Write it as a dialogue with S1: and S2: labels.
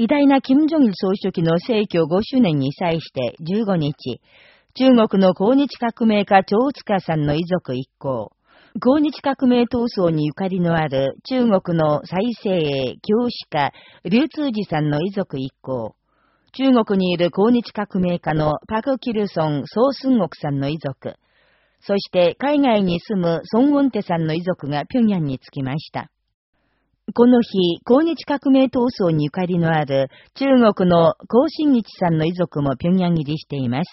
S1: 偉大な金正日総書記の逝去5周年に際して15日、中国の抗日革命家長塚さんの遺族一行、抗日革命闘争にゆかりのある中国の再生営、教師家、流通寺さんの遺族一行、中国にいる抗日革命家のパク・キルソン・ソースンゴクさんの遺族、そして海外に住むソン・ウォンテさんの遺族が平壌に着きました。この日、抗日革命闘争にゆかりのある中国の高新一さんの遺族も平壌入りしています。